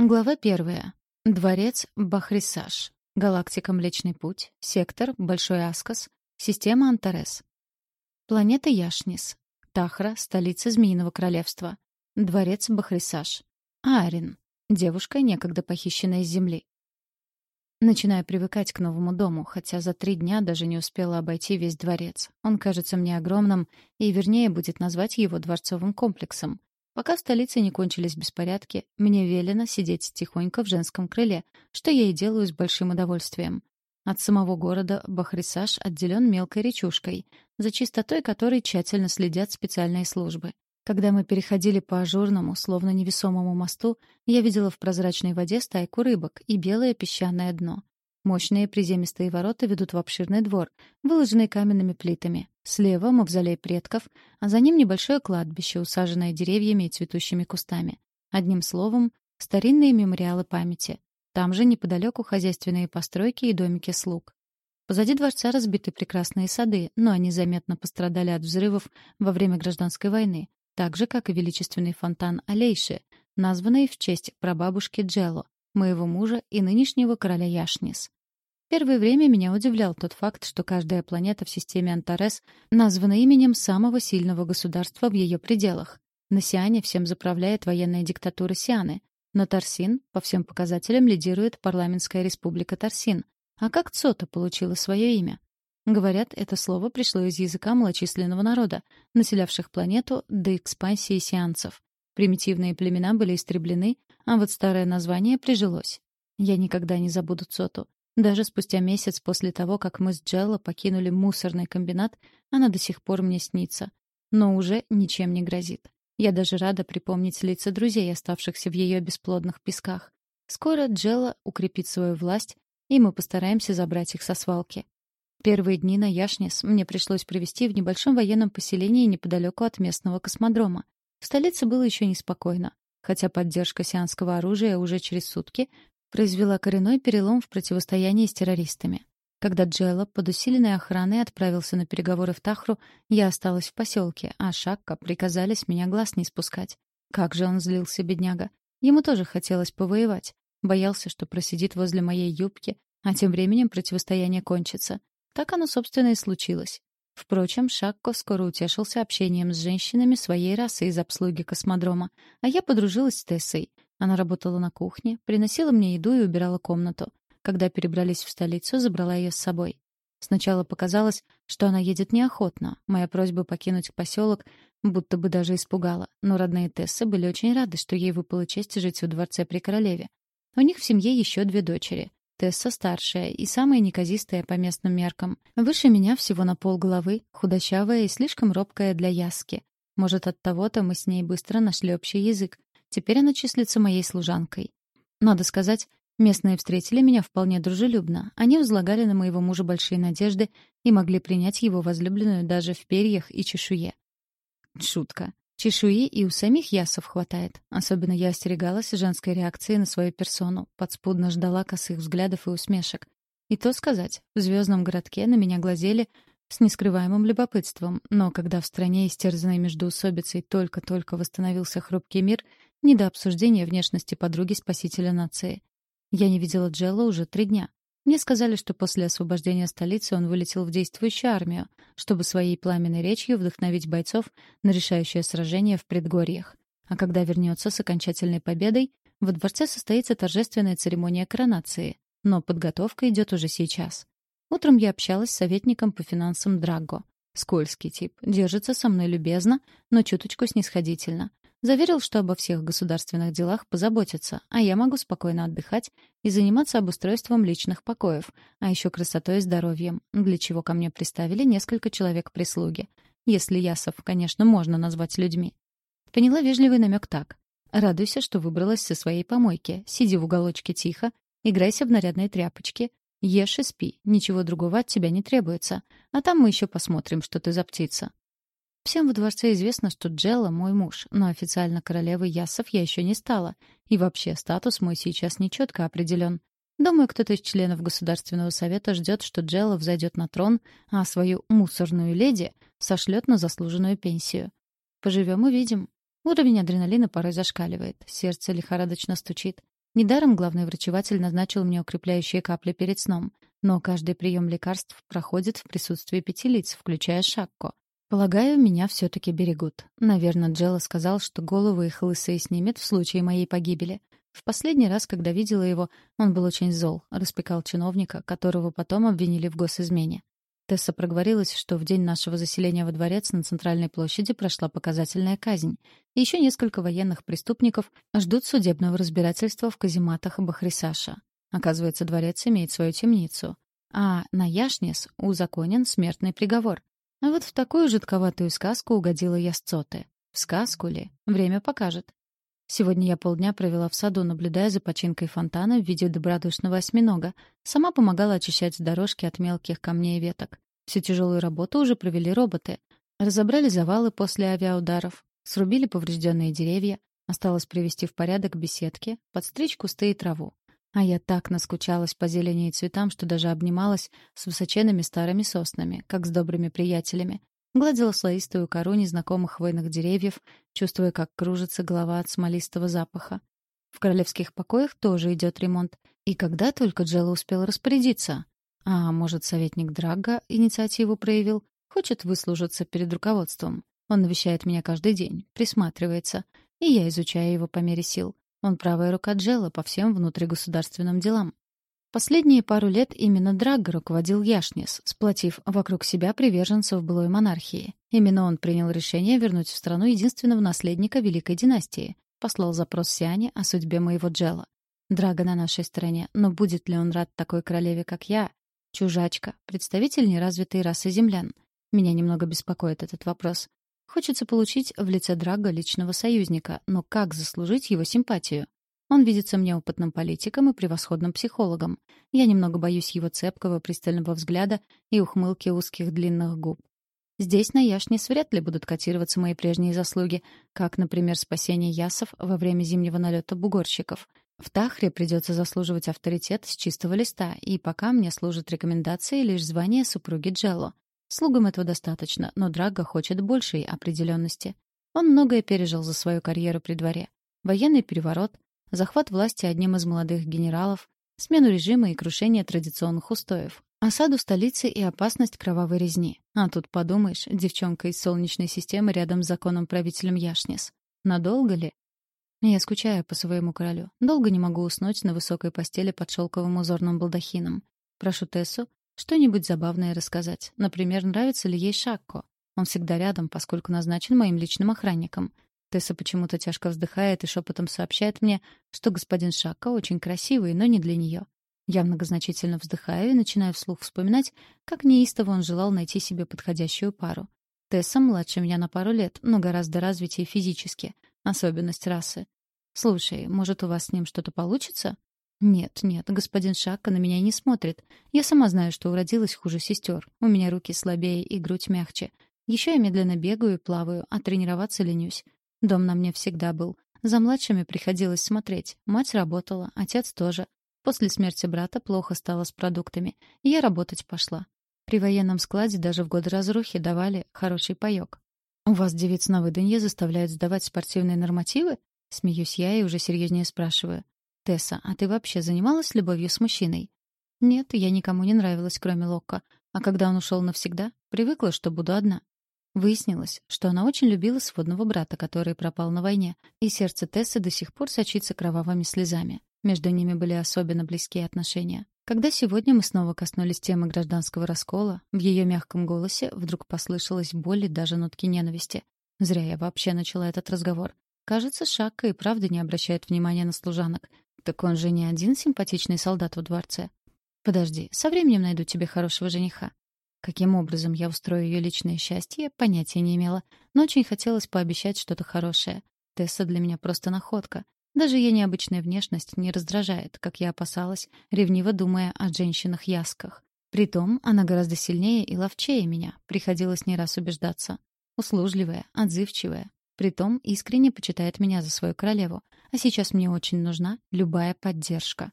Глава первая. Дворец Бахрисаж. Галактика Млечный Путь. Сектор Большой Аскос. Система Антарес. Планета Яшнис. Тахра, столица Змеиного Королевства. Дворец Бахрисаж. Аарин. Девушка, некогда похищенная из Земли. Начинаю привыкать к новому дому, хотя за три дня даже не успела обойти весь дворец. Он кажется мне огромным, и вернее будет назвать его дворцовым комплексом — Пока в столице не кончились беспорядки, мне велено сидеть тихонько в женском крыле, что я и делаю с большим удовольствием. От самого города Бахрисаж отделен мелкой речушкой, за чистотой которой тщательно следят специальные службы. Когда мы переходили по ажурному, словно невесомому мосту, я видела в прозрачной воде стайку рыбок и белое песчаное дно. Мощные приземистые ворота ведут в обширный двор, выложенный каменными плитами. Слева — мавзолей предков, а за ним небольшое кладбище, усаженное деревьями и цветущими кустами. Одним словом, старинные мемориалы памяти. Там же неподалеку хозяйственные постройки и домики слуг. Позади дворца разбиты прекрасные сады, но они заметно пострадали от взрывов во время гражданской войны, так же, как и величественный фонтан Алейши, названный в честь прабабушки Джелло, моего мужа и нынешнего короля Яшнис. Первое время меня удивлял тот факт, что каждая планета в системе Антарес названа именем самого сильного государства в ее пределах. На Сиане всем заправляет военная диктатура Сианы. На Тарсин по всем показателям лидирует парламентская республика Тарсин. А как Цота получила свое имя? Говорят, это слово пришло из языка малочисленного народа, населявших планету до экспансии сианцев. Примитивные племена были истреблены, а вот старое название прижилось. Я никогда не забуду Цоту. Даже спустя месяц после того, как мы с Джелло покинули мусорный комбинат, она до сих пор мне снится. Но уже ничем не грозит. Я даже рада припомнить лица друзей, оставшихся в ее бесплодных песках. Скоро Джелла укрепит свою власть, и мы постараемся забрать их со свалки. Первые дни на Яшнис мне пришлось провести в небольшом военном поселении неподалеку от местного космодрома. В столице было еще неспокойно, хотя поддержка сианского оружия уже через сутки произвела коренной перелом в противостоянии с террористами. Когда Джелла под усиленной охраной отправился на переговоры в Тахру, я осталась в поселке, а Шакка приказали с меня глаз не спускать. Как же он злился, бедняга. Ему тоже хотелось повоевать. Боялся, что просидит возле моей юбки, а тем временем противостояние кончится. Так оно, собственно, и случилось. Впрочем, Шакко скоро утешился общением с женщинами своей расы из обслуги космодрома, а я подружилась с Тессой — она работала на кухне, приносила мне еду и убирала комнату. Когда перебрались в столицу, забрала ее с собой. Сначала показалось, что она едет неохотно. Моя просьба покинуть поселок будто бы даже испугала. Но родные Тессы были очень рады, что ей выпала честь жить во дворце при королеве. У них в семье еще две дочери. Тесса старшая и самая неказистая по местным меркам. Выше меня всего на пол головы, худощавая и слишком робкая для яски. Может, от того-то мы с ней быстро нашли общий язык, Теперь она числится моей служанкой. Надо сказать, местные встретили меня вполне дружелюбно. Они возлагали на моего мужа большие надежды и могли принять его возлюбленную даже в перьях и чешуе. Шутка. Чешуи и у самих ясов хватает. Особенно я остерегалась женской реакции на свою персону, подспудно ждала косых взглядов и усмешек. И то сказать, в звездном городке на меня глазели с нескрываемым любопытством, но когда в стране, истерзанной междоусобицей, только-только восстановился хрупкий мир — не до обсуждения внешности подруги спасителя нации. Я не видела Джелла уже три дня. Мне сказали, что после освобождения столицы он вылетел в действующую армию, чтобы своей пламенной речью вдохновить бойцов на решающее сражение в предгорьях. А когда вернется с окончательной победой, во дворце состоится торжественная церемония коронации, но подготовка идет уже сейчас. Утром я общалась с советником по финансам Драго. Скользкий тип, держится со мной любезно, но чуточку снисходительно. Заверил, что обо всех государственных делах позаботится, а я могу спокойно отдыхать и заниматься обустройством личных покоев, а еще красотой и здоровьем, для чего ко мне приставили несколько человек прислуги. Если ясов, конечно, можно назвать людьми. Поняла вежливый намек так. Радуйся, что выбралась со своей помойки. Сиди в уголочке тихо, играйся в нарядные тряпочки, ешь и спи, ничего другого от тебя не требуется. А там мы еще посмотрим, что ты за птица. Всем во дворце известно, что Джелла — мой муж, но официально королевой Ясов я еще не стала. И вообще, статус мой сейчас нечетко определен. Думаю, кто-то из членов Государственного совета ждет, что Джелла взойдет на трон, а свою мусорную леди сошлет на заслуженную пенсию. Поживем — увидим. Уровень адреналина порой зашкаливает, сердце лихорадочно стучит. Недаром главный врачеватель назначил мне укрепляющие капли перед сном, но каждый прием лекарств проходит в присутствии пяти лиц, включая Шакко. Полагаю, меня все-таки берегут. Наверное, Джелла сказал, что голову их лысые снимет в случае моей погибели. В последний раз, когда видела его, он был очень зол, распекал чиновника, которого потом обвинили в госизмене. Тесса проговорилась, что в день нашего заселения во дворец на Центральной площади прошла показательная казнь. И еще несколько военных преступников ждут судебного разбирательства в казематах Бахрисаша. Оказывается, дворец имеет свою темницу. А на Яшнис узаконен смертный приговор. А вот в такую жидковатую сказку угодила я с Цоты. В сказку ли? Время покажет. Сегодня я полдня провела в саду, наблюдая за починкой фонтана в виде добродушного осьминога. Сама помогала очищать дорожки от мелких камней и веток. Всю тяжелую работу уже провели роботы. Разобрали завалы после авиаударов, срубили поврежденные деревья, осталось привести в порядок беседки, подстричь кусты и траву. А я так наскучалась по зелени и цветам, что даже обнималась с высоченными старыми соснами, как с добрыми приятелями. Гладила слоистую кору незнакомых хвойных деревьев, чувствуя, как кружится голова от смолистого запаха. В королевских покоях тоже идет ремонт. И когда только Джелла успел распорядиться? А может, советник Драга инициативу проявил? Хочет выслужиться перед руководством. Он навещает меня каждый день, присматривается. И я изучаю его по мере сил. Он правая рука Джелла по всем внутригосударственным делам. Последние пару лет именно Драгго руководил Яшнис, сплотив вокруг себя приверженцев былой монархии. Именно он принял решение вернуть в страну единственного наследника Великой династии. Послал запрос Сиане о судьбе моего Джела. Драго на нашей стороне, но будет ли он рад такой королеве, как я? Чужачка, представитель неразвитой расы землян. Меня немного беспокоит этот вопрос. Хочется получить в лице Драго личного союзника, но как заслужить его симпатию? Он видится мне опытным политиком и превосходным психологом. Я немного боюсь его цепкого, пристального взгляда и ухмылки узких длинных губ. Здесь на Яшнис вряд ли будут котироваться мои прежние заслуги, как, например, спасение ясов во время зимнего налета бугорщиков. В Тахре придется заслуживать авторитет с чистого листа, и пока мне служат рекомендации лишь звание супруги Джелло. Слугам этого достаточно, но Драго хочет большей определенности. Он многое пережил за свою карьеру при дворе. Военный переворот, захват власти одним из молодых генералов, смену режима и крушение традиционных устоев, осаду столицы и опасность кровавой резни. А тут подумаешь, девчонка из Солнечной системы рядом с законом правителем Яшнис. Надолго ли? Я скучаю по своему королю. Долго не могу уснуть на высокой постели под шелковым узорным балдахином. Прошу Тессу что-нибудь забавное рассказать. Например, нравится ли ей Шакко. Он всегда рядом, поскольку назначен моим личным охранником — Тесса почему-то тяжко вздыхает и шепотом сообщает мне, что господин Шака очень красивый, но не для нее. Я многозначительно вздыхаю и начинаю вслух вспоминать, как неистово он желал найти себе подходящую пару. Тесса младше меня на пару лет, но гораздо развитее физически. Особенность расы. «Слушай, может, у вас с ним что-то получится?» «Нет, нет, господин Шака на меня не смотрит. Я сама знаю, что уродилась хуже сестер. У меня руки слабее и грудь мягче. Еще я медленно бегаю и плаваю, а тренироваться ленюсь. Дом на мне всегда был. За младшими приходилось смотреть. Мать работала, отец тоже. После смерти брата плохо стало с продуктами, и я работать пошла. При военном складе даже в годы разрухи давали хороший паёк. «У вас девиц на выданье заставляют сдавать спортивные нормативы?» Смеюсь я и уже серьезнее спрашиваю. «Тесса, а ты вообще занималась любовью с мужчиной?» «Нет, я никому не нравилась, кроме Локка. А когда он ушел навсегда, привыкла, что буду одна. Выяснилось, что она очень любила сводного брата, который пропал на войне, и сердце Тессы до сих пор сочится кровавыми слезами. Между ними были особенно близкие отношения. Когда сегодня мы снова коснулись темы гражданского раскола, в ее мягком голосе вдруг послышалась боль и даже нотки ненависти. Зря я вообще начала этот разговор. Кажется, Шакка и правда не обращает внимания на служанок. Так он же не один симпатичный солдат в дворце. Подожди, со временем найду тебе хорошего жениха. Каким образом я устрою ее личное счастье, понятия не имела, но очень хотелось пообещать что-то хорошее. Тесса для меня просто находка. Даже ее необычная внешность не раздражает, как я опасалась, ревниво думая о женщинах-ясках. Притом она гораздо сильнее и ловчее меня, приходилось не раз убеждаться. Услужливая, отзывчивая. Притом искренне почитает меня за свою королеву. А сейчас мне очень нужна любая поддержка.